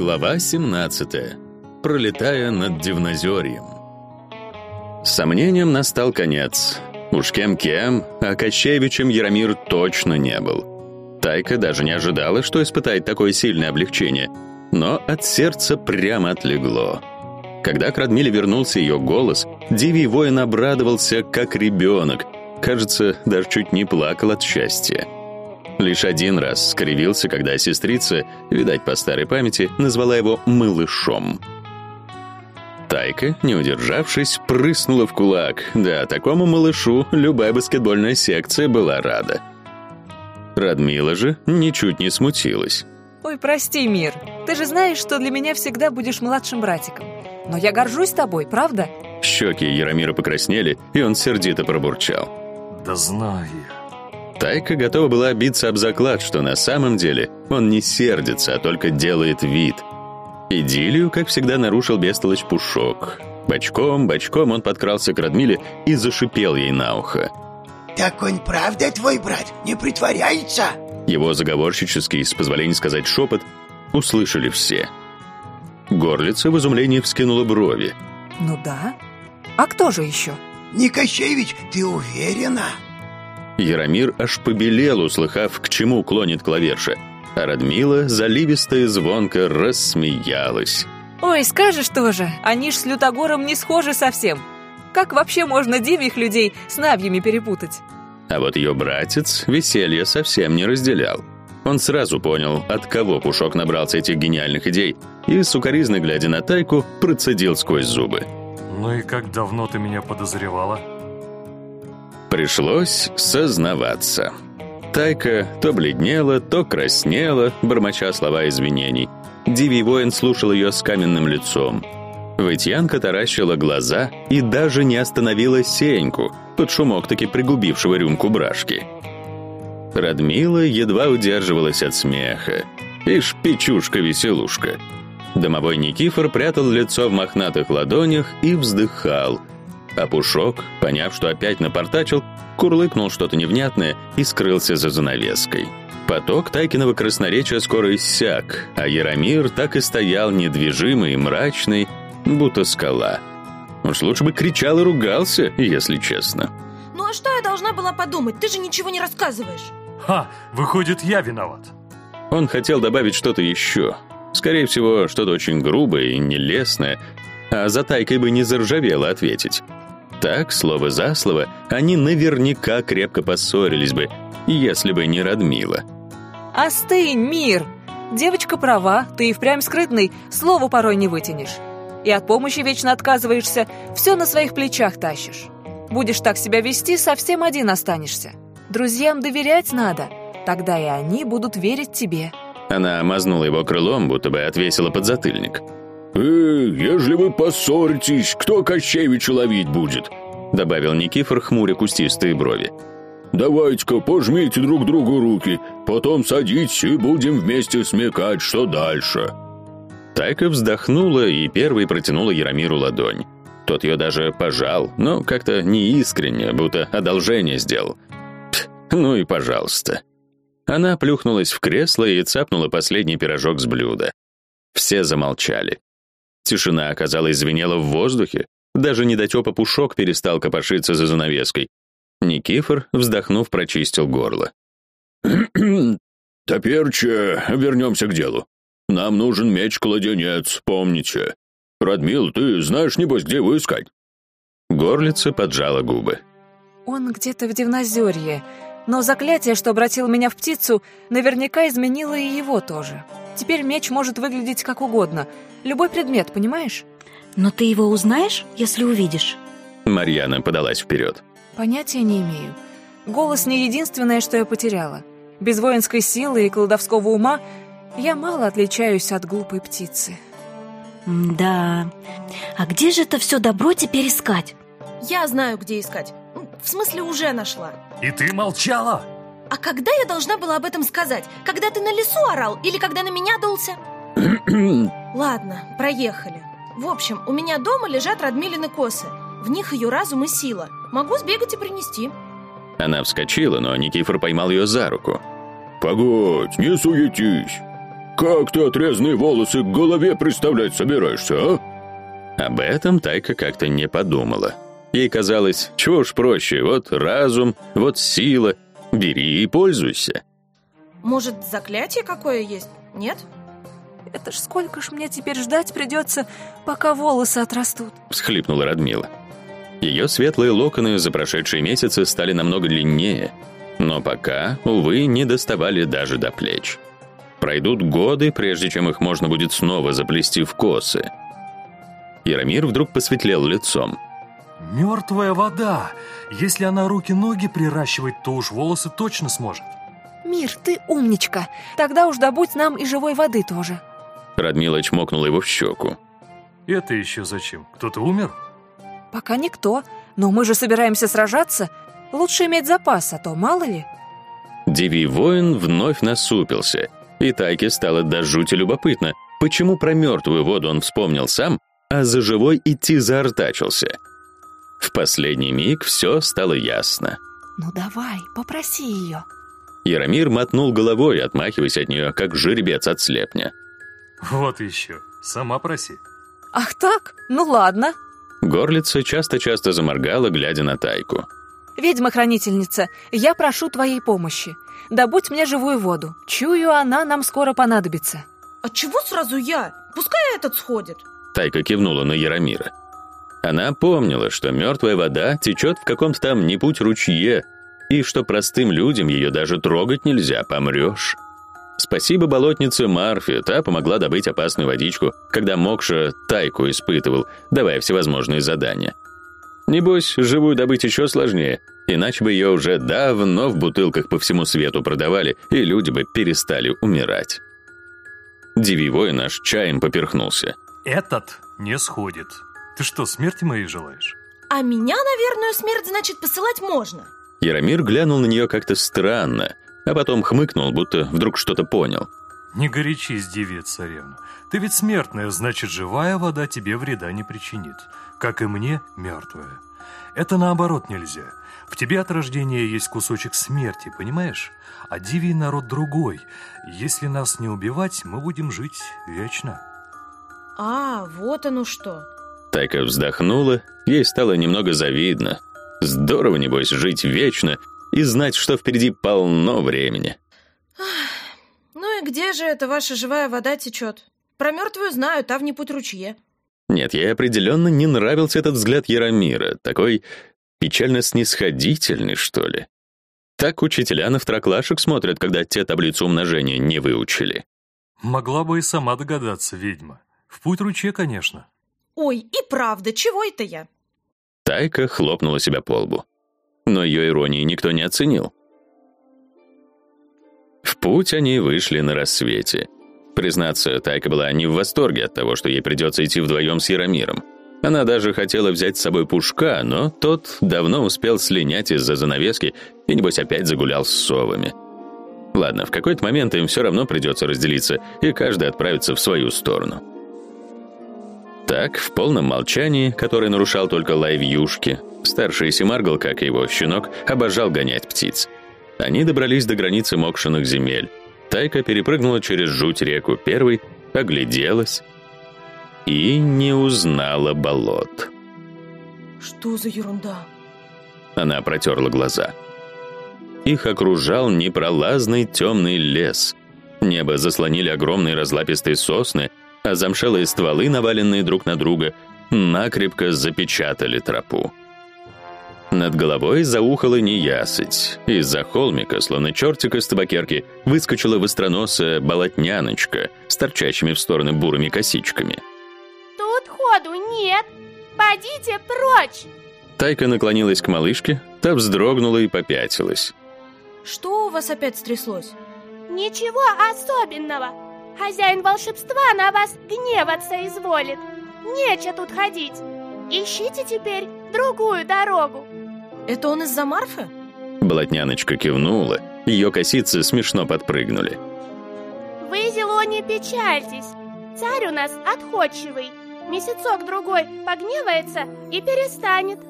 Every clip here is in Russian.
Глава 17. Пролетая над Дивнозерьем. Сомнением настал конец. Уж кем-кем, а Кощеевичем Яромир точно не был. Тайка даже не ожидала, что испытает такое сильное облегчение, но от сердца прямо отлегло. Когда к Радмиле вернулся ее голос, Дивий воин обрадовался, как ребенок. Кажется, даже чуть не плакал от счастья. Лишь один раз скривился, когда сестрица, видать по старой памяти, назвала его «малышом». Тайка, не удержавшись, прыснула в кулак. Да, такому малышу любая баскетбольная секция была рада. Радмила же ничуть не смутилась. Ой, прости, Мир. Ты же знаешь, что для меня всегда будешь младшим братиком. Но я горжусь тобой, правда? Щеки Яромира покраснели, и он сердито пробурчал. Да знаю Тайка готова была биться об заклад, что на самом деле он не сердится, а только делает вид. Идиллию, как всегда, нарушил бестолочь Пушок. Бочком, бочком он подкрался к Радмиле и зашипел ей на ухо. «Так он правда твой брат? Не притворяется?» Его заговорщический, с позволения сказать шепот, услышали все. Горлица в изумлении вскинула брови. Ну да. А кто же еще? «Не Кощевич, ты уверена?» Яромир аж побелел, услыхав, к чему клонит клаверша, а Радмила заливисто и звонко рассмеялась. Ой, скажешь тоже, они ж с Лютогором не схожи совсем. Как вообще можно дивих людей с навьями перепутать? А вот ее братец веселье совсем не разделял. Он сразу понял, от кого Пушок набрался этих гениальных идей, и, сукоризно глядя на Тайку, процедил сквозь зубы. «Ну и как давно ты меня подозревала?» Пришлось сознаваться. Тайка то бледнела, то краснела, бормоча слова извинений. Дивий воин слушал ее с каменным лицом. Вытьянка таращила глаза и даже не остановила Сеньку, под шумок таки пригубившего рюмку брашки. Радмила едва удерживалась от смеха. Ишь, печушка-веселушка. Домовой Никифор прятал лицо в мохнатых ладонях и вздыхал, а Пушок, поняв, что опять напортачил, курлыкнул что-то невнятное и скрылся за занавеской. Поток Тайкиного красноречия скоро иссяк, а Яромир так и стоял недвижимый и мрачный, будто скала. Уж лучше бы кричал и ругался, если честно. Ну а что я должна была подумать? Ты же ничего не рассказываешь. Ха, выходит, я виноват. Он хотел добавить что-то еще. Скорее всего, что-то очень грубое и нелестное, а за Тайкой бы не заржавело ответить. Так, слово за слово, они наверняка крепко поссорились бы, если бы не Радмила. Остынь, мир! Девочка права, ты и впрямь скрытный, слово порой не вытянешь. И от помощи вечно отказываешься, все на своих плечах тащишь. Будешь так себя вести, совсем один останешься. Друзьям доверять надо, тогда и они будут верить тебе. Она мазнула его крылом, будто бы отвесила подзатыльник. «Э, ежели вы поссоритесь, кто Кощевича ловить будет?» Добавил Никифор, хмуря кустистые брови. «Давайте-ка пожмите друг другу руки, потом садитесь и будем вместе смекать, что дальше». Тайка вздохнула и первой протянула Яромиру ладонь. Тот ее даже пожал, но как-то неискренне, будто одолжение сделал. Пх, ну и пожалуйста. Она плюхнулась в кресло и цапнула последний пирожок с блюда. Все замолчали. Тишина, оказалось, звенела в воздухе. Даже недотепа Пушок перестал копошиться за занавеской. Никифор, вздохнув, прочистил горло. «Теперь-че вернемся к делу. Нам нужен меч-кладенец, помните. Радмил, ты знаешь, небось, где его искать?» Горлица поджала губы. Он где-то в Дивнозерье, но заклятие, что обратило меня в птицу, наверняка изменило и его тоже. Теперь меч может выглядеть как угодно. Любой предмет, понимаешь? Но ты его узнаешь, если увидишь? Марьяна подалась вперед. Понятия не имею. Голос не единственное, что я потеряла. Без воинской силы и колдовского ума я мало отличаюсь от глупой птицы. Да. А где же это все добро теперь искать? Я знаю, где искать. В смысле, уже нашла. И ты молчала? А когда я должна была об этом сказать? Когда ты на лесу орал или когда на меня дулся? Ладно, проехали. В общем, у меня дома лежат Радмилины косы. В них ее разум и сила. Могу сбегать и принести. Она вскочила, но Никифор поймал ее за руку. «Погодь, не суетись. как ты отрезанные волосы к голове представлять собираешься, а?» Об этом Тайка как-то не подумала. Ей казалось, чего уж проще, вот разум, вот сила, бери и пользуйся. Может, заклятие какое есть? Нет? Это ж сколько ж мне теперь ждать придется, пока волосы отрастут. Всхлипнула Радмила. Ее светлые локоны за прошедшие месяцы стали намного длиннее, но пока, увы, не доставали даже до плеч. Пройдут годы, прежде чем их можно будет снова заплести в косы. Яромир вдруг посветлел лицом. Мертвая вода. Если она руки-ноги приращивает, то уж волосы точно сможет. Мир, ты умничка. Тогда уж добудь нам и живой воды тоже. Радмила чмокнула его в щеку. Это еще зачем? Кто-то умер? Пока никто. Но мы же собираемся сражаться. Лучше иметь запас, а то мало ли. Дивий воин вновь насупился, и Тайке стало до жути любопытно, почему про мертвую воду он вспомнил сам, а за живой идти заортачился. В последний миг все стало ясно. Ну давай, попроси ее. Яромир мотнул головой, отмахиваясь от нее, как жеребец от слепня. Вот еще. Сама проси. Ах так? Ну ладно. Горлица часто-часто заморгала, глядя на Тайку. Ведьма-хранительница, я прошу твоей помощи. Добудь мне живую воду. Чую, она нам скоро понадобится. А чего сразу я? Пускай этот сходит. Тайка кивнула на Яромира. Она помнила, что мертвая вода течет в каком-то там не путь ручье, и что простым людям ее даже трогать нельзя, помрешь. Спасибо болотнице Марфе, та помогла добыть опасную водичку, когда Мокша тайку испытывал, давая всевозможные задания. Небось, живую добыть еще сложнее, иначе бы ее уже давно в бутылках по всему свету продавали, и люди бы перестали умирать. Дивий наш чаем поперхнулся. Этот не сходит. Ты что, смерти моей желаешь? А меня на верную смерть, значит, посылать можно. Яромир глянул на нее как-то странно, а потом хмыкнул, будто вдруг что-то понял. Не горячись, девица царевна. Ты ведь смертная, значит, живая вода тебе вреда не причинит, как и мне мертвая. Это наоборот нельзя. В тебе от рождения есть кусочек смерти, понимаешь? А дивий народ другой. Если нас не убивать, мы будем жить вечно. А, вот оно что. Тайка вздохнула, ей стало немного завидно. Здорово, небось, жить вечно и знать, что впереди полно времени. Ну и где же эта ваша живая вода течет? Про мертвую знаю, та в не путь ручье. Нет, ей определенно не нравился этот взгляд Яромира, такой печально снисходительный, что ли. Так учителя на второклашек смотрят, когда те таблицу умножения не выучили. Могла бы и сама догадаться, ведьма. В путь ручье, конечно. Ой, и правда, чего это я? Тайка хлопнула себя по лбу но ее иронии никто не оценил. В путь они вышли на рассвете. Признаться, Тайка была не в восторге от того, что ей придется идти вдвоем с Яромиром. Она даже хотела взять с собой Пушка, но тот давно успел слинять из-за занавески и, небось, опять загулял с совами. Ладно, в какой-то момент им все равно придется разделиться, и каждый отправится в свою сторону. Так, в полном молчании, которое нарушал только лай вьюшки, старший Симаргл, как и его щенок, обожал гонять птиц. Они добрались до границы мокшенных земель. Тайка перепрыгнула через жуть реку первой, огляделась и не узнала болот. Что за ерунда? Она протерла глаза. Их окружал непролазный темный лес. Небо заслонили огромные разлапистые сосны, а замшелые стволы, наваленные друг на друга, накрепко запечатали тропу. Над головой заухала неясыть. Из-за холмика, словно чертик из табакерки, выскочила востроносая болотняночка с торчащими в стороны бурыми косичками. «Тут ходу нет! Подите прочь!» Тайка наклонилась к малышке, та вздрогнула и попятилась. «Что у вас опять стряслось?» «Ничего особенного!» Хозяин волшебства на вас гневаться изволит. Нече тут ходить. Ищите теперь другую дорогу. Это он из-за Марфы? Болотняночка кивнула, ее косицы смешно подпрыгнули. Вы, Зело, не печальтесь. Царь у нас отходчивый. Месяцок-другой погневается и перестанет.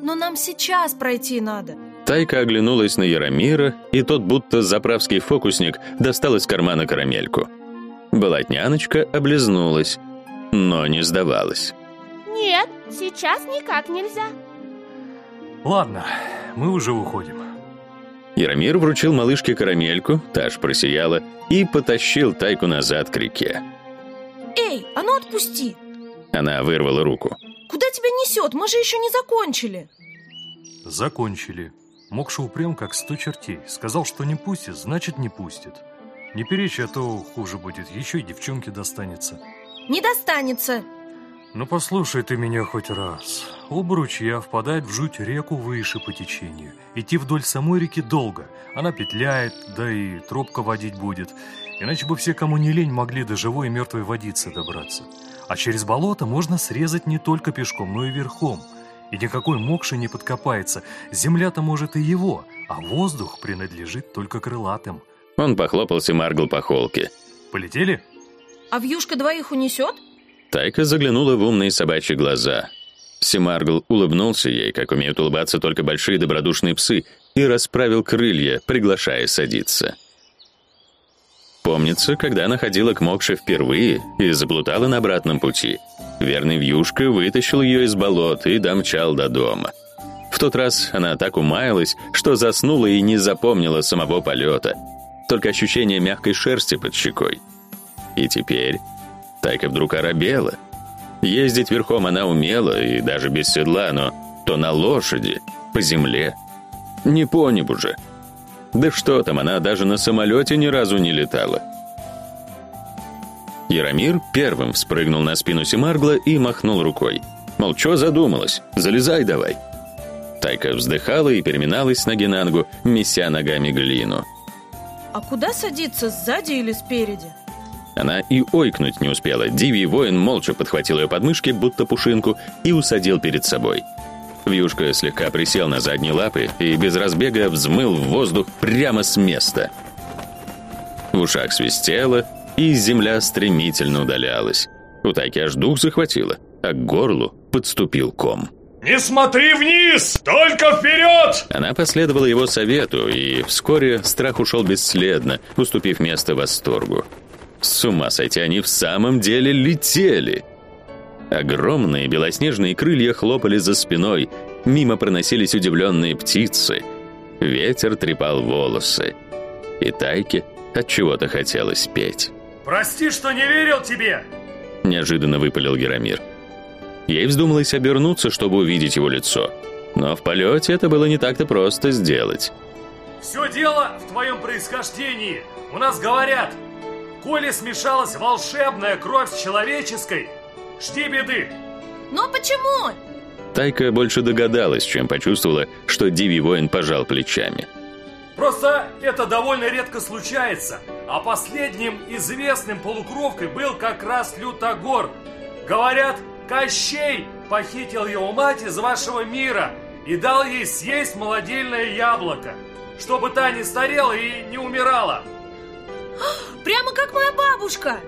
Но нам сейчас пройти надо. Тайка оглянулась на Яромира, и тот, будто заправский фокусник, достал из кармана карамельку. Болотняночка облизнулась, но не сдавалась. Нет, сейчас никак нельзя. Ладно, мы уже уходим. Яромир вручил малышке карамельку, та ж просияла, и потащил Тайку назад к реке. Эй, а ну отпусти! Она вырвала руку. Куда тебя несет? Мы же еще не закончили. Закончили. Мокша упрям, как сто чертей. Сказал, что не пустит, значит не пустит. Не перечь, а то хуже будет. Еще и девчонке достанется. Не достанется. Ну послушай ты меня хоть раз. Оба ручья впадают в жуть реку выше по течению. Идти вдоль самой реки долго. Она петляет, да и тропка водить будет. Иначе бы все, кому не лень, могли до живой и мертвой водицы добраться. А через болото можно срезать не только пешком, но и верхом. И никакой мокши не подкопается. Земля-то может и его, а воздух принадлежит только крылатым. Он похлопал Семаргл по холке. Полетели? А вьюшка двоих унесет? Тайка заглянула в умные собачьи глаза. Семаргл улыбнулся ей, как умеют улыбаться только большие добродушные псы, и расправил крылья, приглашая садиться. Помнится, когда она ходила к Мокше впервые и заплутала на обратном пути, верный вьюшка вытащил ее из болот и домчал до дома. В тот раз она так умаялась, что заснула и не запомнила самого полета, только ощущение мягкой шерсти под щекой. И теперь Тайка вдруг оробела. Ездить верхом она умела, и даже без седла, но то на лошади, по земле. Не по небу же. Да что там, она даже на самолете ни разу не летала. Яромир первым вспрыгнул на спину Семаргла и махнул рукой. Мол, что задумалась? Залезай давай. Тайка вздыхала и переминалась с ноги на ногу, меся ногами глину. А куда садиться, сзади или спереди? Она и ойкнуть не успела. Дивий воин молча подхватил ее подмышки, будто пушинку, и усадил перед собой. Вьюшка слегка присел на задние лапы и без разбега взмыл в воздух прямо с места. В ушах свистело, и земля стремительно удалялась. У Тайки аж дух захватило, а к горлу подступил ком. «Не смотри вниз! Только вперед!» Она последовала его совету, и вскоре страх ушел бесследно, уступив место восторгу. С ума сойти, они в самом деле летели. Огромные белоснежные крылья хлопали за спиной, мимо проносились удивленные птицы. Ветер трепал волосы. И Тайке от чего-то хотелось петь. «Прости, что не верил тебе!» Неожиданно выпалил Герамир. Ей вздумалось обернуться, чтобы увидеть его лицо. Но в полете это было не так-то просто сделать. «Все дело в твоем происхождении. У нас говорят, коли смешалась волшебная кровь с человеческой, жди беды!» Но почему? Тайка больше догадалась, чем почувствовала, что Диви воин пожал плечами. Просто это довольно редко случается. А последним известным полукровкой был как раз Лютогор. Говорят, Кощей похитил его мать из вашего мира и дал ей съесть молодильное яблоко, чтобы та не старела и не умирала. Прямо как моя бабушка.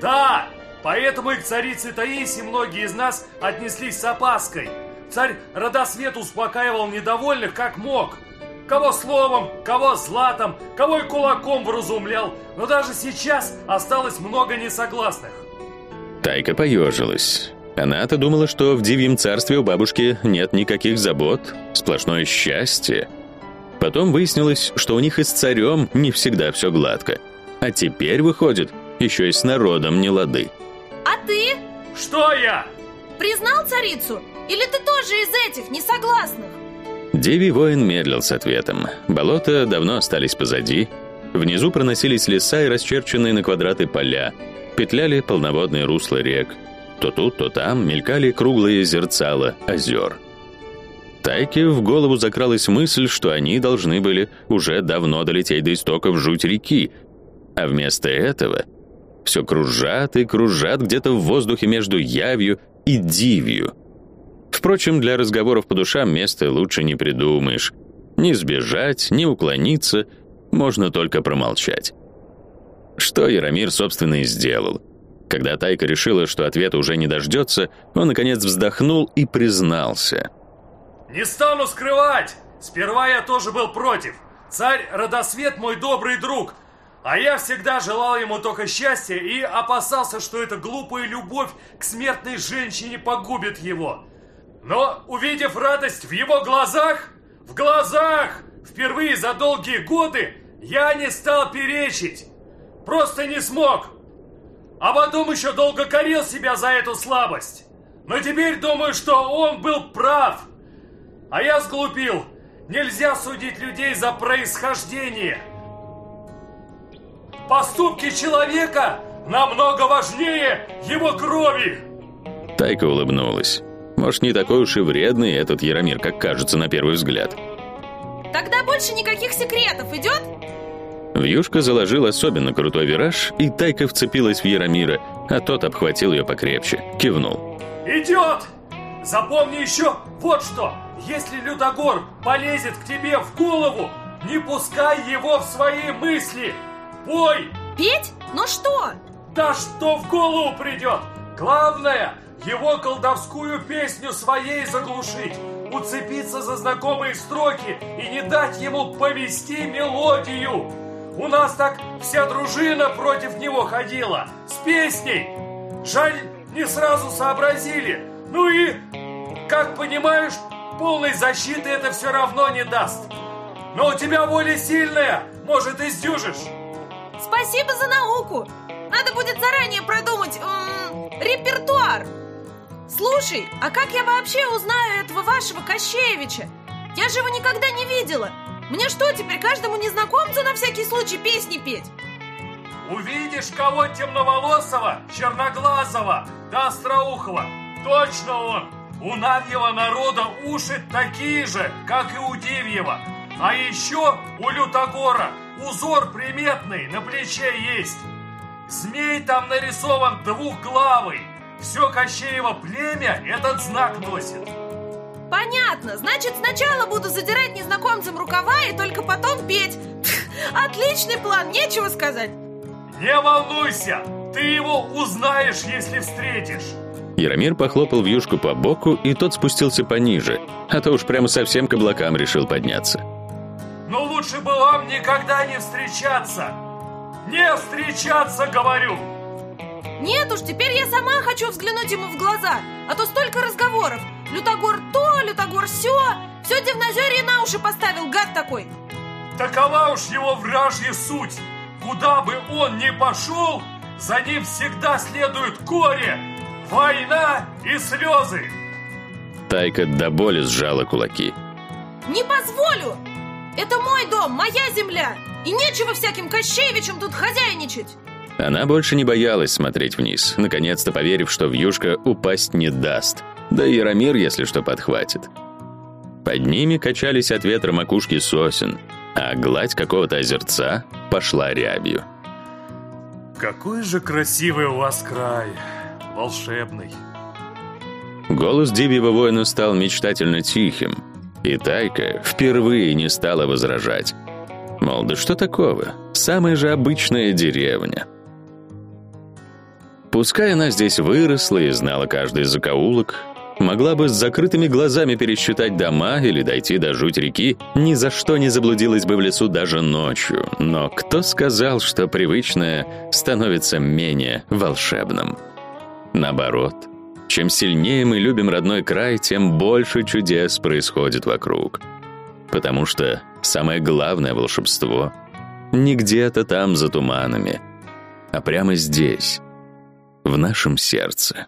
Да, поэтому и к царице Таисе многие из нас отнеслись с опаской. Царь Родосвет успокаивал недовольных как мог. Кого словом, кого златом, кого и кулаком вразумлял. Но даже сейчас осталось много несогласных. Тайка поежилась. Она-то думала, что в Дивьем царстве у бабушки нет никаких забот, сплошное счастье. Потом выяснилось, что у них и с царем не всегда все гладко. А теперь, выходит, еще и с народом не лады. А ты? Что я? Признал царицу? Или ты тоже из этих несогласных? Диви воин медлил с ответом. Болота давно остались позади. Внизу проносились леса и расчерченные на квадраты поля. Петляли полноводные русла рек. То тут, то там мелькали круглые зерцала озер. Тайке в голову закралась мысль, что они должны были уже давно долететь до истоков жуть реки, а вместо этого все кружат и кружат где-то в воздухе между явью и дивью. Впрочем, для разговоров по душам места лучше не придумаешь. Ни сбежать, ни уклониться, можно только промолчать. Что Яромир, собственно, и сделал. Когда Тайка решила, что ответа уже не дождется, он, наконец, вздохнул и признался. Не стану скрывать. Сперва я тоже был против. Царь Родосвет мой добрый друг. А я всегда желал ему только счастья и опасался, что эта глупая любовь к смертной женщине погубит его. Но, увидев радость в его глазах, в глазах, впервые за долгие годы, я не стал перечить. Просто не смог. А потом еще долго корил себя за эту слабость. Но теперь думаю, что он был прав. А я сглупил. Нельзя судить людей за происхождение. Поступки человека намного важнее его крови. Тайка улыбнулась. Может, не такой уж и вредный этот Яромир, как кажется на первый взгляд. Тогда больше никаких секретов, идет? Вьюшка заложил особенно крутой вираж, и Тайка вцепилась в Яромира, а тот обхватил ее покрепче, кивнул. Идет! Запомни еще вот что! Если Людогор полезет к тебе в голову, не пускай его в свои мысли! Пой! Петь? Ну что? Да что в голову придет! Главное, его колдовскую песню своей заглушить, уцепиться за знакомые строки и не дать ему повести мелодию. У нас так вся дружина против него ходила, с песней. Жаль, не сразу сообразили. Ну и, как понимаешь, полной защиты это все равно не даст. Но у тебя воля сильная, может, и сдюжишь. Спасибо за науку. Надо будет заранее продумать м -м, репертуар. Слушай, а как я вообще узнаю этого вашего Кощеевича? Я же его никогда не видела. Мне что, теперь каждому незнакомцу на всякий случай песни петь? Увидишь кого темноволосого, черноглазого, да остроухого. Точно он! У Навьего народа уши такие же, как и у Дивьева. А еще у Лютогора узор приметный на плече есть. Змей там нарисован двухглавый. Все Кощеево племя этот знак носит. Понятно. Значит, сначала буду задирать незнакомцам рукава и только потом петь. Отличный план, нечего сказать. Не волнуйся, ты его узнаешь, если встретишь. Яромир похлопал вьюшку по боку, и тот спустился пониже, а то уж прямо совсем к облакам решил подняться. Но лучше бы вам никогда не встречаться. Не встречаться, говорю. Нет уж, теперь я сама хочу взглянуть ему в глаза, а то столько разговоров. Лютогор то, Лютогор все. Все Дивнозерье на уши поставил, гад такой. Такова уж его вражья суть. Куда бы он ни пошел, за ним всегда следует горе, война и слезы. Тайка до боли сжала кулаки. Не позволю! Это мой дом, моя земля! И нечего всяким Кощеевичам тут хозяйничать! Она больше не боялась смотреть вниз, наконец-то поверив, что вьюшка упасть не даст. Да и Яромир, если что, подхватит. Под ними качались от ветра макушки сосен, а гладь какого-то озерца пошла рябью. Какой же красивый у вас край, волшебный. Голос Дивьего воина стал мечтательно тихим, и Тайка впервые не стала возражать. Мол, да что такого? Самая же обычная деревня. Пускай она здесь выросла и знала каждый закоулок, могла бы с закрытыми глазами пересчитать дома или дойти до жуть реки, ни за что не заблудилась бы в лесу даже ночью. Но кто сказал, что привычное становится менее волшебным? Наоборот, чем сильнее мы любим родной край, тем больше чудес происходит вокруг. Потому что самое главное волшебство не где-то там за туманами, а прямо здесь, в нашем сердце.